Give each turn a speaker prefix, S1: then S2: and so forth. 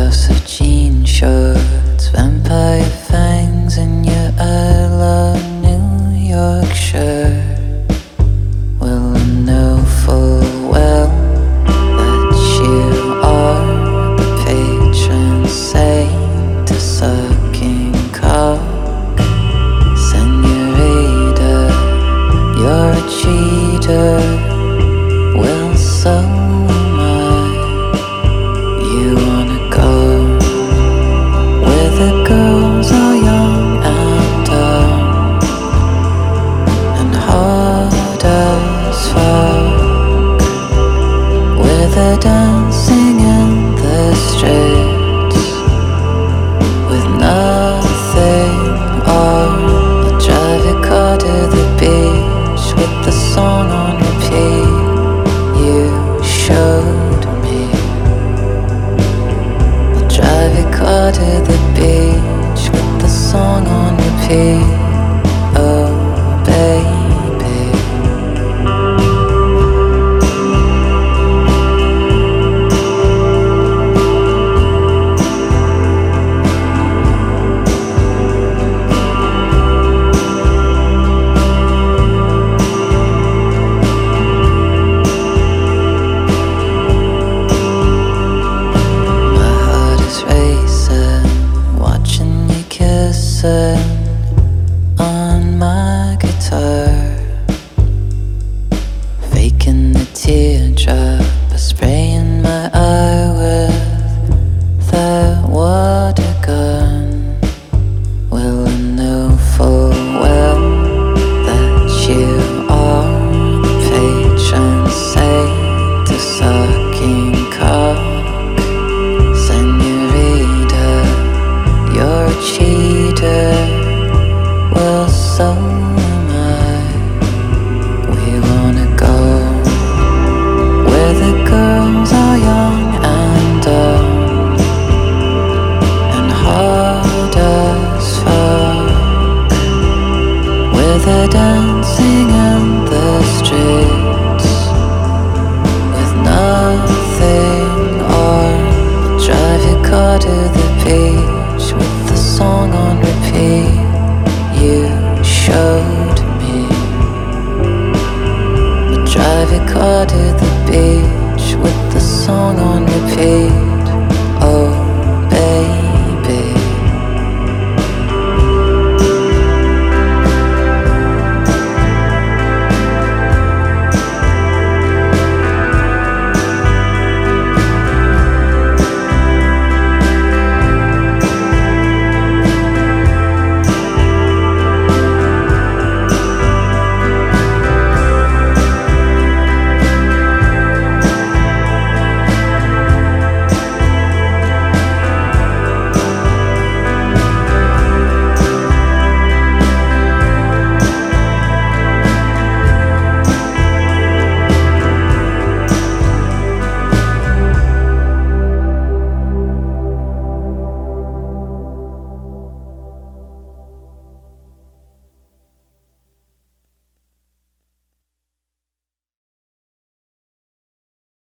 S1: josephine shorts vampire fangs in your Yorkshire. dancing in the streets with nothing on. I drive your car to the beach with the song on. said torn on